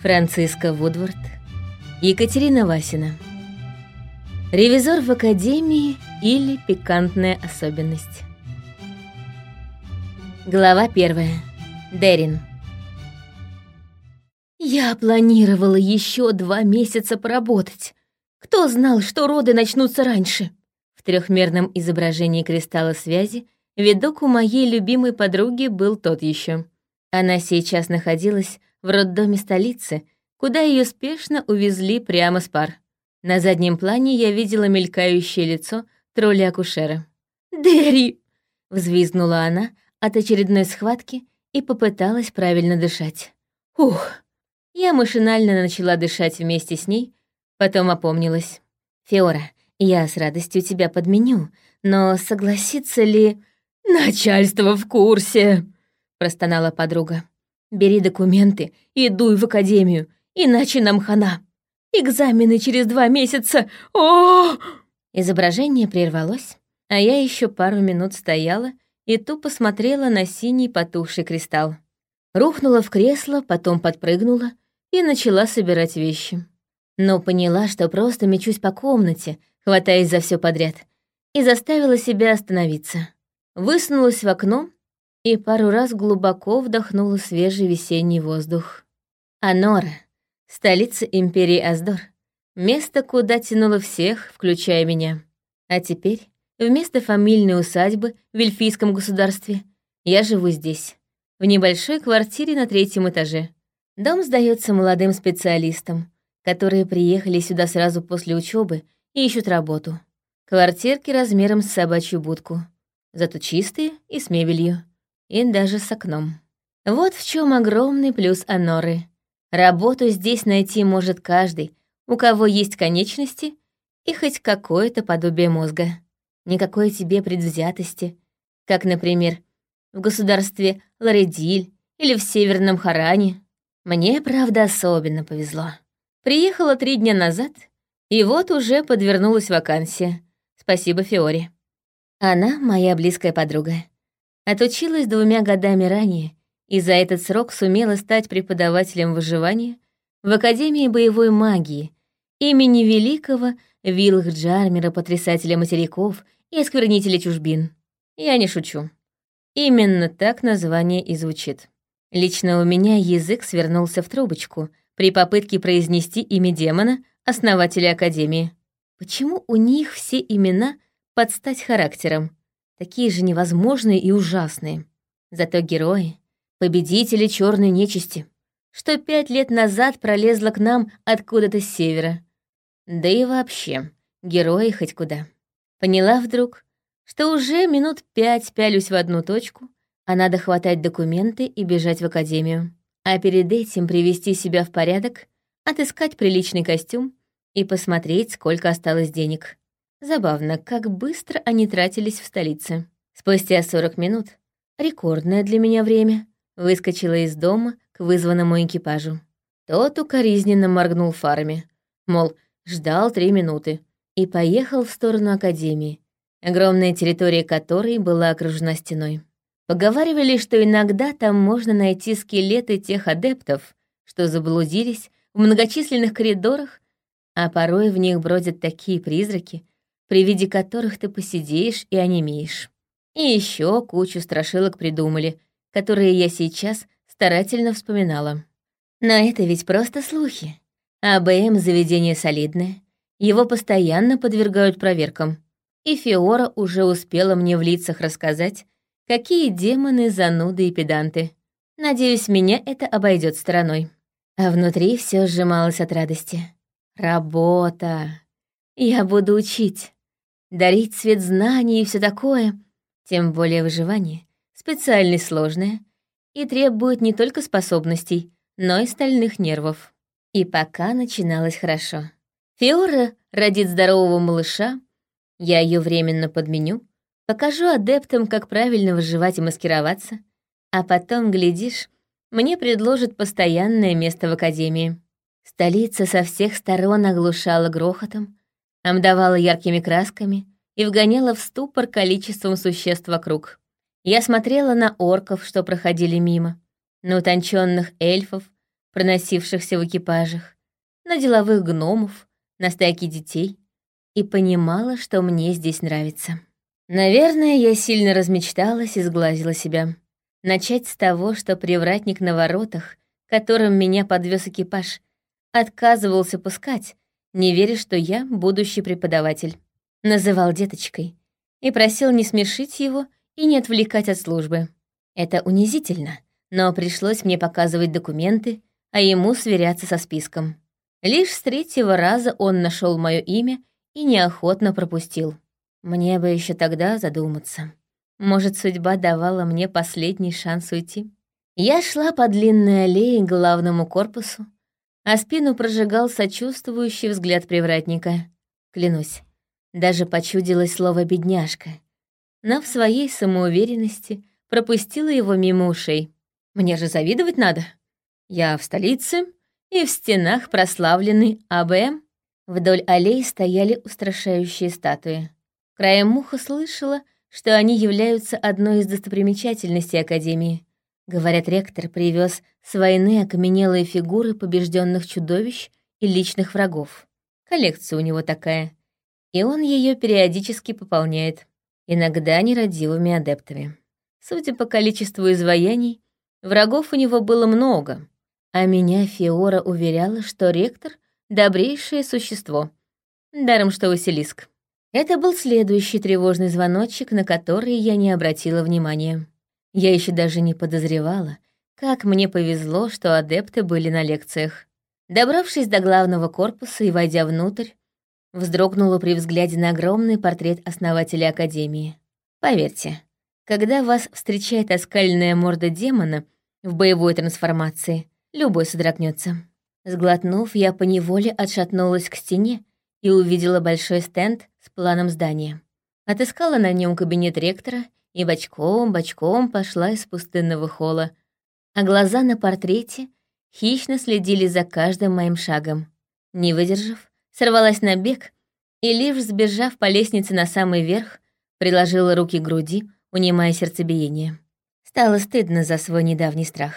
Франциска Вудвард, Екатерина Васина. Ревизор в академии или пикантная особенность. Глава первая. Дерин. Я планировала еще два месяца поработать. Кто знал, что роды начнутся раньше? В трехмерном изображении кристалла связи видок у моей любимой подруги был тот еще. Она сейчас находилась в роддоме столицы, куда ее спешно увезли прямо с пар. На заднем плане я видела мелькающее лицо тролля-акушера. «Дерри!» — взвизгнула она от очередной схватки и попыталась правильно дышать. «Ух!» Я машинально начала дышать вместе с ней, потом опомнилась. «Фиора, я с радостью тебя подменю, но согласится ли...» «Начальство в курсе!» — простонала подруга. Бери документы и дуй в академию, иначе нам хана. Экзамены через два месяца. О! Изображение прервалось, а я еще пару минут стояла и тупо смотрела на синий потухший кристалл. Рухнула в кресло, потом подпрыгнула и начала собирать вещи. Но поняла, что просто мечусь по комнате, хватаясь за все подряд, и заставила себя остановиться. Высунулась в окно и пару раз глубоко вдохнула свежий весенний воздух. Анора, столица империи Аздор, место, куда тянуло всех, включая меня. А теперь, вместо фамильной усадьбы в Эльфийском государстве, я живу здесь, в небольшой квартире на третьем этаже. Дом сдается молодым специалистам, которые приехали сюда сразу после учебы и ищут работу. Квартирки размером с собачью будку, зато чистые и с мебелью и даже с окном. Вот в чем огромный плюс Аноры. Работу здесь найти может каждый, у кого есть конечности и хоть какое-то подобие мозга. Никакой тебе предвзятости, как, например, в государстве Лоредиль или в Северном Харане. Мне, правда, особенно повезло. Приехала три дня назад, и вот уже подвернулась вакансия. Спасибо Фиоре. Она моя близкая подруга. Отучилась двумя годами ранее и за этот срок сумела стать преподавателем выживания в Академии боевой магии имени великого Вилхджармера, потрясателя материков и осквернителя чужбин. Я не шучу. Именно так название и звучит. Лично у меня язык свернулся в трубочку при попытке произнести имя демона, основателя Академии. Почему у них все имена под стать характером? Такие же невозможные и ужасные. Зато герои — победители черной нечисти, что пять лет назад пролезла к нам откуда-то с севера. Да и вообще, герои хоть куда. Поняла вдруг, что уже минут пять пялюсь в одну точку, а надо хватать документы и бежать в академию. А перед этим привести себя в порядок, отыскать приличный костюм и посмотреть, сколько осталось денег. Забавно, как быстро они тратились в столице. Спустя 40 минут, рекордное для меня время, выскочила из дома к вызванному экипажу. Тот укоризненно моргнул фарами, мол, ждал три минуты, и поехал в сторону Академии, огромная территория которой была окружена стеной. Поговаривали, что иногда там можно найти скелеты тех адептов, что заблудились в многочисленных коридорах, а порой в них бродят такие призраки, при виде которых ты посидишь и онемеешь. И еще кучу страшилок придумали, которые я сейчас старательно вспоминала. Но это ведь просто слухи. А БМ заведение солидное, его постоянно подвергают проверкам. И Фиора уже успела мне в лицах рассказать, какие демоны, зануды и педанты. Надеюсь, меня это обойдет стороной. А внутри все сжималось от радости. Работа. Я буду учить дарить свет знаний и все такое, тем более выживание, специальность сложное и требует не только способностей, но и стальных нервов. И пока начиналось хорошо. Фиора родит здорового малыша, я ее временно подменю, покажу адептам, как правильно выживать и маскироваться, а потом, глядишь, мне предложат постоянное место в академии. Столица со всех сторон оглушала грохотом, обдавала яркими красками и вгоняла в ступор количеством существ вокруг. Я смотрела на орков, что проходили мимо, на утонченных эльфов, проносившихся в экипажах, на деловых гномов, на стайки детей, и понимала, что мне здесь нравится. Наверное, я сильно размечталась и сглазила себя. Начать с того, что привратник на воротах, которым меня подвез экипаж, отказывался пускать, не веря, что я будущий преподаватель. Называл деточкой и просил не смешить его и не отвлекать от службы. Это унизительно, но пришлось мне показывать документы, а ему сверяться со списком. Лишь с третьего раза он нашел мое имя и неохотно пропустил. Мне бы еще тогда задуматься. Может, судьба давала мне последний шанс уйти? Я шла по длинной аллее к главному корпусу, а спину прожигал сочувствующий взгляд привратника. Клянусь, даже почудилось слово «бедняжка», но в своей самоуверенности пропустила его мимо ушей. Мне же завидовать надо. Я в столице, и в стенах прославленный АБМ. Вдоль аллей стояли устрашающие статуи. Краем уха слышала, что они являются одной из достопримечательностей Академии. Говорят, ректор привез с войны окаменелые фигуры побежденных чудовищ и личных врагов. Коллекция у него такая. И он ее периодически пополняет, иногда нерадивыми адептами. Судя по количеству изваяний, врагов у него было много, а меня Фиора уверяла, что ректор — добрейшее существо. Даром, что Василиск. Это был следующий тревожный звоночек, на который я не обратила внимания. Я еще даже не подозревала, как мне повезло, что адепты были на лекциях. Добравшись до главного корпуса и войдя внутрь, вздрогнула при взгляде на огромный портрет основателя Академии. Поверьте, когда вас встречает оскальная морда демона в боевой трансформации, любой содрогнется. Сглотнув, я поневоле отшатнулась к стене и увидела большой стенд с планом здания. Отыскала на нем кабинет ректора и бочком-бочком пошла из пустынного холла, а глаза на портрете хищно следили за каждым моим шагом. Не выдержав, сорвалась на бег и, лишь сбежав по лестнице на самый верх, приложила руки к груди, унимая сердцебиение. Стало стыдно за свой недавний страх.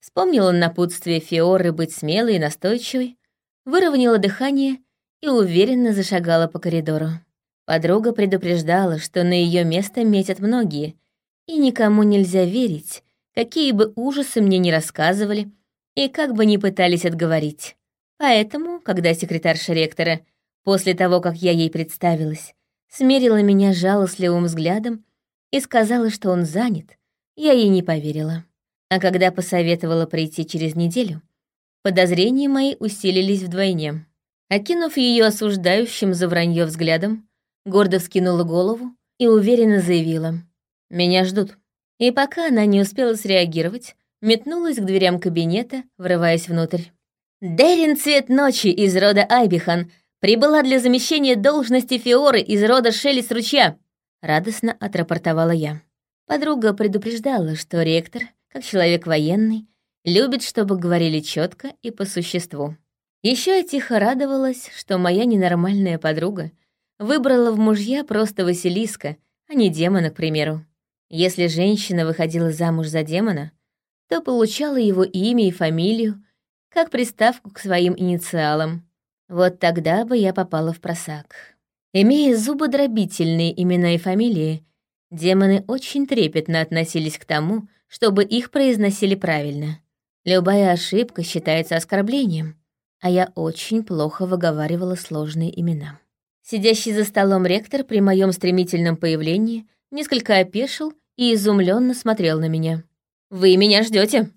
Вспомнила напутствие Фиоры быть смелой и настойчивой, выровняла дыхание и уверенно зашагала по коридору. Подруга предупреждала, что на ее место метят многие, и никому нельзя верить, какие бы ужасы мне не рассказывали и как бы ни пытались отговорить. Поэтому, когда секретарша ректора, после того, как я ей представилась, смерила меня жалостливым взглядом и сказала, что он занят, я ей не поверила. А когда посоветовала прийти через неделю, подозрения мои усилились вдвойне. Окинув ее осуждающим за вранье взглядом, гордо вскинула голову и уверенно заявила. «Меня ждут». И пока она не успела среагировать, метнулась к дверям кабинета, врываясь внутрь. «Дерин Цвет Ночи из рода Айбихан прибыла для замещения должности Фиоры из рода Шелест Ручья», — радостно отрапортовала я. Подруга предупреждала, что ректор как человек военный, любит, чтобы говорили четко и по существу. Еще я тихо радовалась, что моя ненормальная подруга выбрала в мужья просто Василиска, а не демона, к примеру. Если женщина выходила замуж за демона, то получала его имя и фамилию, как приставку к своим инициалам. Вот тогда бы я попала в просак. Имея зубодробительные имена и фамилии, демоны очень трепетно относились к тому, чтобы их произносили правильно. Любая ошибка считается оскорблением, а я очень плохо выговаривала сложные имена. Сидящий за столом ректор при моем стремительном появлении несколько опешил и изумленно смотрел на меня. «Вы меня ждете?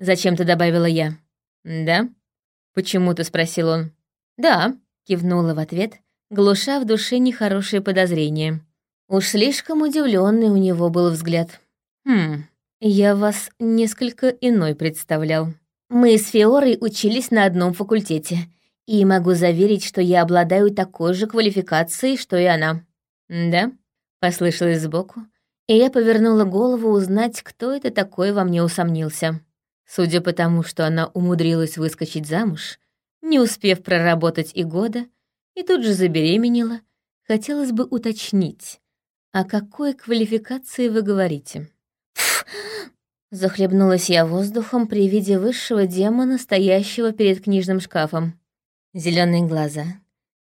зачем-то добавила я. «Да?» — почему-то спросил он. «Да», — кивнула в ответ, глуша в душе нехорошие подозрения. Уж слишком удивленный у него был взгляд. «Хм, я вас несколько иной представлял. Мы с Фиорой учились на одном факультете, и могу заверить, что я обладаю такой же квалификацией, что и она. Да? Послышалось сбоку, и я повернула голову узнать, кто это такой во мне усомнился. Судя по тому, что она умудрилась выскочить замуж, не успев проработать и года, и тут же забеременела, хотелось бы уточнить, о какой квалификации вы говорите? Захлебнулась я воздухом при виде высшего демона, стоящего перед книжным шкафом. Зеленые глаза,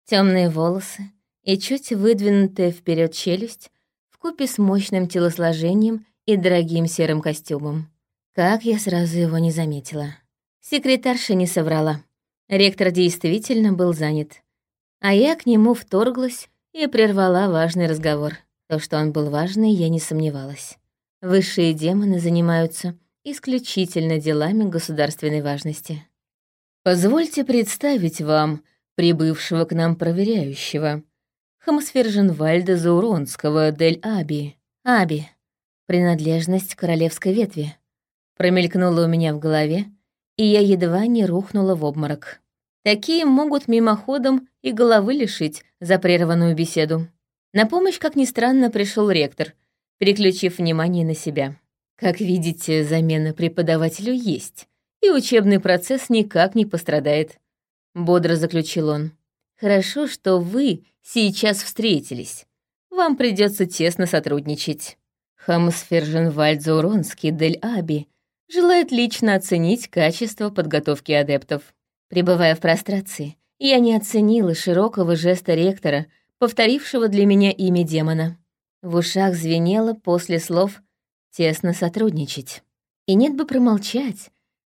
темные волосы и чуть выдвинутая вперед челюсть вкупе с мощным телосложением и дорогим серым костюмом. Как я сразу его не заметила. Секретарша не соврала. Ректор действительно был занят. А я к нему вторглась и прервала важный разговор. То, что он был важный, я не сомневалась. Высшие демоны занимаются исключительно делами государственной важности. Позвольте представить вам прибывшего к нам проверяющего, Хамсферженвальда Зауронского Дель Аби. Аби. Принадлежность королевской ветви. Промелькнула у меня в голове, и я едва не рухнула в обморок. Такие могут мимоходом и головы лишить за прерванную беседу. На помощь, как ни странно, пришел ректор, переключив внимание на себя. Как видите, замена преподавателю есть, и учебный процесс никак не пострадает. Бодро заключил он. Хорошо, что вы сейчас встретились. Вам придется тесно сотрудничать. Хамсферженвальд Зауронский Дель Аби желает лично оценить качество подготовки адептов. Пребывая в прострации, я не оценила широкого жеста ректора, повторившего для меня имя демона. В ушах звенело после слов «тесно сотрудничать». И нет бы промолчать,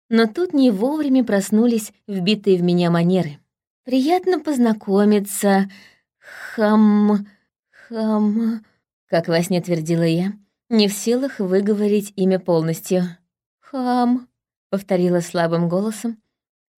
но тут не вовремя проснулись вбитые в меня манеры. «Приятно познакомиться, хам... хам...» Как во сне твердила я, не в силах выговорить имя полностью. «Хам», — повторила слабым голосом,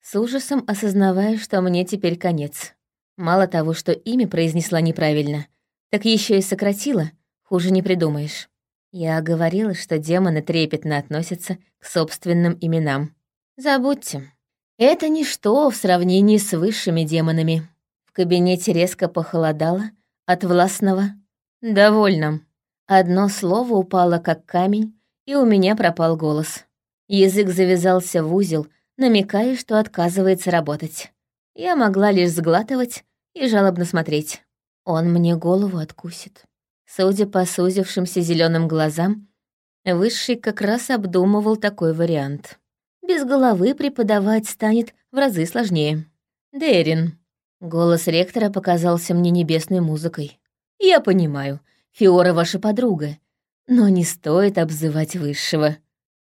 с ужасом осознавая, что мне теперь конец. Мало того, что имя произнесла неправильно, так еще и сократила, хуже не придумаешь. Я говорила, что демоны трепетно относятся к собственным именам. Забудьте. Это ничто в сравнении с высшими демонами. В кабинете резко похолодало от властного «довольно». Одно слово упало как камень, и у меня пропал голос. Язык завязался в узел, намекая, что отказывается работать. Я могла лишь сглатывать и жалобно смотреть. Он мне голову откусит. Судя по сузившимся зеленым глазам, Высший как раз обдумывал такой вариант. Без головы преподавать станет в разы сложнее. Дерин. Голос ректора показался мне небесной музыкой. Я понимаю, Фиора ваша подруга, но не стоит обзывать высшего.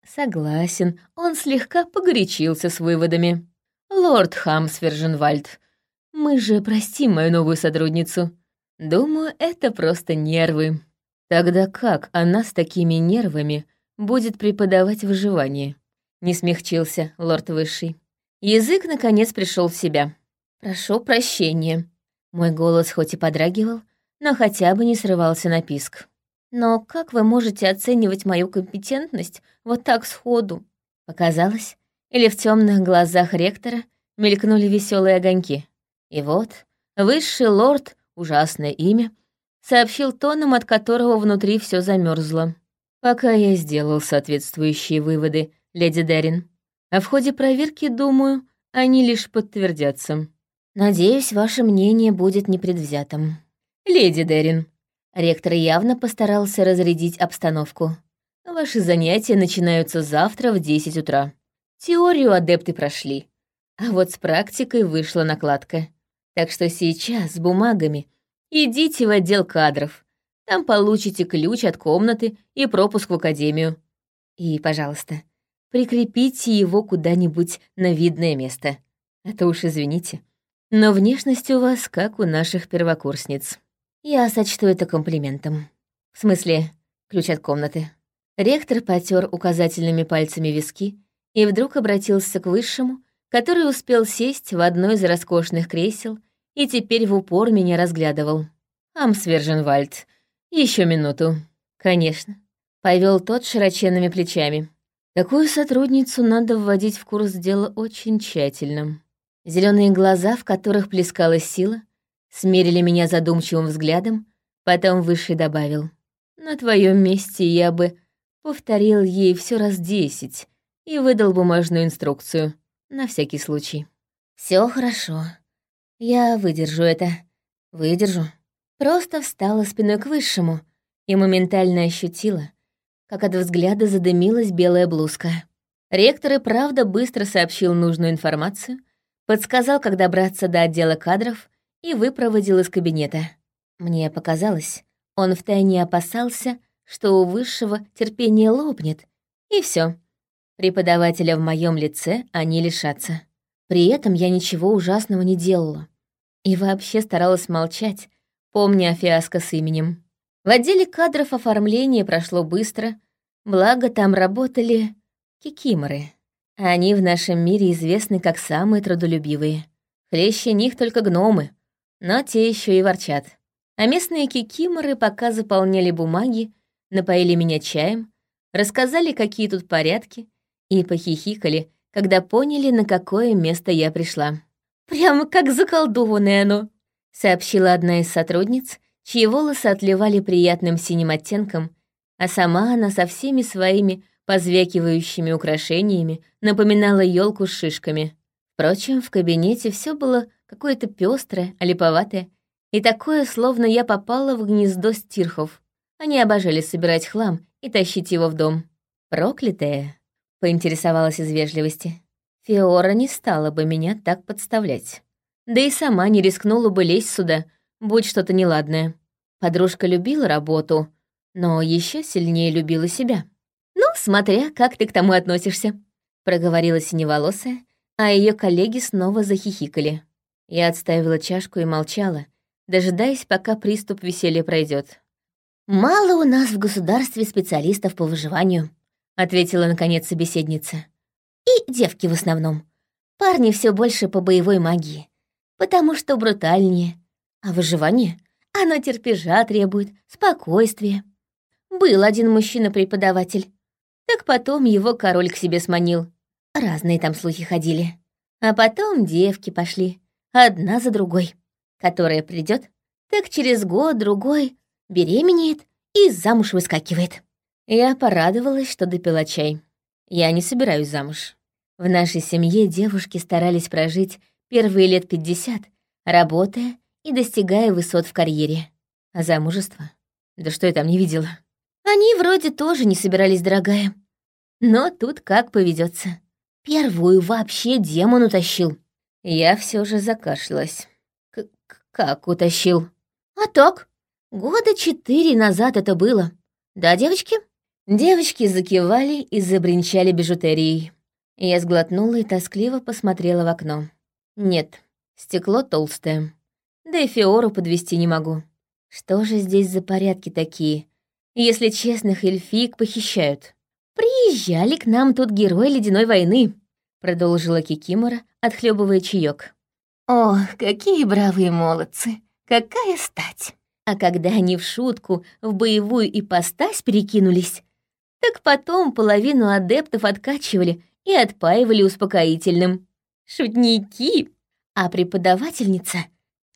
Согласен, он слегка погорячился с выводами. Лорд Хамсверженвальд, мы же простим мою новую сотрудницу. Думаю, это просто нервы. Тогда как она с такими нервами будет преподавать выживание? Не смягчился лорд Высший. Язык, наконец, пришел в себя. «Прошу прощения». Мой голос хоть и подрагивал, но хотя бы не срывался на писк. «Но как вы можете оценивать мою компетентность вот так сходу?» Показалось, или в темных глазах ректора мелькнули веселые огоньки. И вот высший лорд, ужасное имя, сообщил тоном, от которого внутри все замерзло. Пока я сделал соответствующие выводы, леди Дерин. А в ходе проверки, думаю, они лишь подтвердятся. Надеюсь, ваше мнение будет непредвзятым. Леди Дерин. Ректор явно постарался разрядить обстановку. Ваши занятия начинаются завтра в 10 утра. Теорию адепты прошли. А вот с практикой вышла накладка. Так что сейчас с бумагами идите в отдел кадров. Там получите ключ от комнаты и пропуск в академию. И, пожалуйста, прикрепите его куда-нибудь на видное место. А то уж извините. Но внешность у вас как у наших первокурсниц. Я сочту это комплиментом. В смысле, ключ от комнаты. Ректор потер указательными пальцами виски и вдруг обратился к высшему, который успел сесть в одно из роскошных кресел и теперь в упор меня разглядывал. «Амсверженвальд, еще минуту». «Конечно», — повел тот широченными плечами. «Такую сотрудницу надо вводить в курс дела очень тщательно». Зеленые глаза, в которых плескалась сила, смерили меня задумчивым взглядом, потом выше добавил. «На твоем месте я бы повторил ей все раз десять и выдал бумажную инструкцию, на всякий случай». Все хорошо», я выдержу это. Выдержу. Просто встала спиной к высшему и моментально ощутила, как от взгляда задымилась белая блузка. Ректор и правда быстро сообщил нужную информацию, подсказал, как добраться до отдела кадров и выпроводил из кабинета. Мне показалось, он втайне опасался, что у высшего терпение лопнет, и все. Преподавателя в моем лице они лишатся. При этом я ничего ужасного не делала. И вообще старалась молчать, помня о фиаско с именем. В отделе кадров оформление прошло быстро, благо там работали кикиморы. Они в нашем мире известны как самые трудолюбивые. Хлеще них только гномы, но те еще и ворчат. А местные кикиморы пока заполняли бумаги, напоили меня чаем, рассказали, какие тут порядки, и похихикали, когда поняли, на какое место я пришла. «Прямо как заколдованное оно», — сообщила одна из сотрудниц, чьи волосы отливали приятным синим оттенком, а сама она со всеми своими позвякивающими украшениями напоминала елку с шишками. Впрочем, в кабинете все было какое-то пестрое, олиповатое, и такое, словно я попала в гнездо стирхов. Они обожали собирать хлам и тащить его в дом. Проклятая, поинтересовалась из вежливости. Фиора не стала бы меня так подставлять. Да и сама не рискнула бы лезть сюда, будь что-то неладное. Подружка любила работу, но еще сильнее любила себя. «Ну, смотря, как ты к тому относишься», — проговорила синеволосая, а ее коллеги снова захихикали. Я отставила чашку и молчала, дожидаясь, пока приступ веселья пройдет. «Мало у нас в государстве специалистов по выживанию», — ответила наконец собеседница. «И девки в основном. Парни все больше по боевой магии, потому что брутальнее. А выживание? Оно терпежа требует, спокойствия. Был один мужчина-преподаватель. Так потом его король к себе сманил. Разные там слухи ходили. А потом девки пошли, одна за другой. Которая придет, так через год-другой беременеет и замуж выскакивает. Я порадовалась, что допила чай. Я не собираюсь замуж. В нашей семье девушки старались прожить первые лет пятьдесят, работая и достигая высот в карьере. А замужество? Да что я там не видела? Они вроде тоже не собирались, дорогая. Но тут как поведется. Первую вообще демон утащил. Я все же закашлялась. К как утащил? А так, года четыре назад это было. Да, девочки? Девочки закивали и забринчали бижутерией. Я сглотнула и тоскливо посмотрела в окно. Нет, стекло толстое. Да и Фиору подвести не могу. Что же здесь за порядки такие, если честных эльфиек похищают. «Приезжали к нам тут герои ледяной войны», — продолжила Кикимора, отхлебывая чаек. «Ох, какие бравые молодцы! Какая стать!» А когда они в шутку в боевую ипостась перекинулись, так потом половину адептов откачивали и отпаивали успокоительным. Шутники! А преподавательница,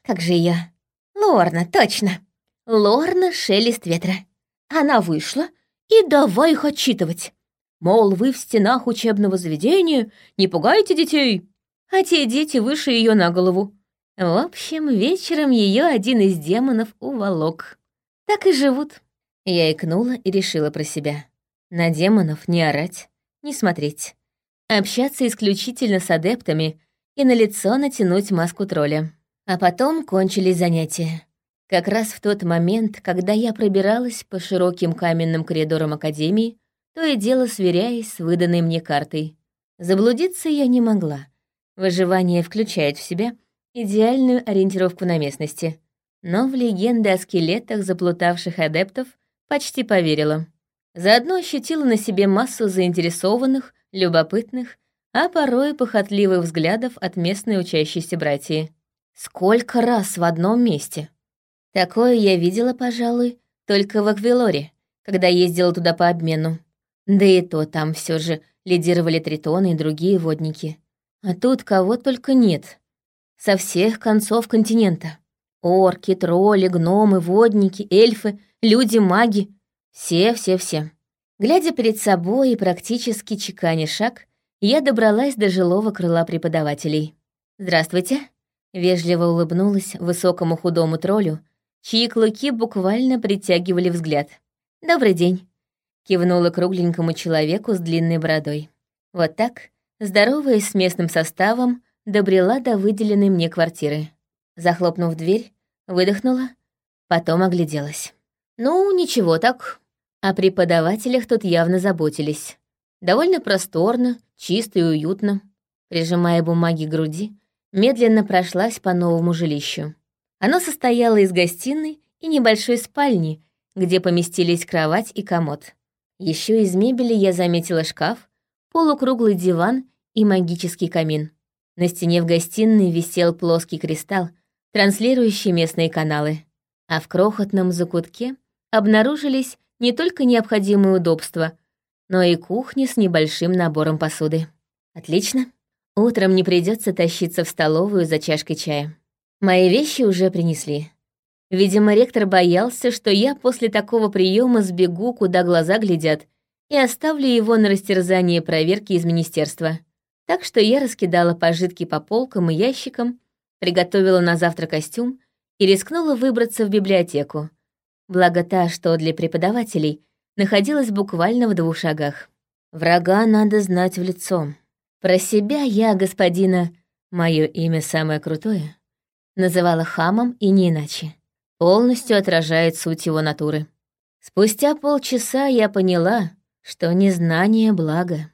как же ее? Лорна, точно! Лорна Шелест Ветра. Она вышла и давай их отчитывать. Мол, вы в стенах учебного заведения, не пугайте детей. А те дети выше ее на голову. В общем, вечером ее один из демонов уволок. Так и живут. Я икнула и решила про себя. На демонов не орать, не смотреть. Общаться исключительно с адептами и на лицо натянуть маску тролля. А потом кончились занятия. Как раз в тот момент, когда я пробиралась по широким каменным коридорам Академии, то и дело сверяясь с выданной мне картой. Заблудиться я не могла. Выживание включает в себя идеальную ориентировку на местности. Но в легенды о скелетах заплутавших адептов почти поверила. Заодно ощутила на себе массу заинтересованных, любопытных, а порой похотливых взглядов от местной учащейся братьи. Сколько раз в одном месте? Такое я видела, пожалуй, только в Аквилоре, когда ездила туда по обмену. Да и то там все же лидировали тритоны и другие водники. А тут кого только нет. Со всех концов континента. Орки, тролли, гномы, водники, эльфы, люди-маги. Все-все-все. Глядя перед собой и практически чеканя шаг, я добралась до жилого крыла преподавателей. «Здравствуйте», — вежливо улыбнулась высокому худому троллю, чьи клыки буквально притягивали взгляд. «Добрый день. кивнула кругленькому человеку с длинной бородой. Вот так, здороваясь с местным составом, добрела до выделенной мне квартиры. Захлопнув дверь, выдохнула, потом огляделась. Ну, ничего так. О преподавателях тут явно заботились. Довольно просторно, чисто и уютно. Прижимая бумаги к груди, медленно прошлась по новому жилищу. Оно состояло из гостиной и небольшой спальни, где поместились кровать и комод. Еще из мебели я заметила шкаф, полукруглый диван и магический камин. На стене в гостиной висел плоский кристалл, транслирующий местные каналы. А в крохотном закутке обнаружились не только необходимые удобства, но и кухня с небольшим набором посуды. Отлично. Утром не придется тащиться в столовую за чашкой чая. Мои вещи уже принесли. Видимо, ректор боялся, что я после такого приема сбегу, куда глаза глядят, и оставлю его на растерзание проверки из министерства. Так что я раскидала пожитки по полкам и ящикам, приготовила на завтра костюм и рискнула выбраться в библиотеку. Благо та, что для преподавателей, находилась буквально в двух шагах. Врага надо знать в лицо. Про себя я, господина, мое имя самое крутое, называла хамом и не иначе полностью отражает суть его натуры. Спустя полчаса я поняла, что незнание — благо.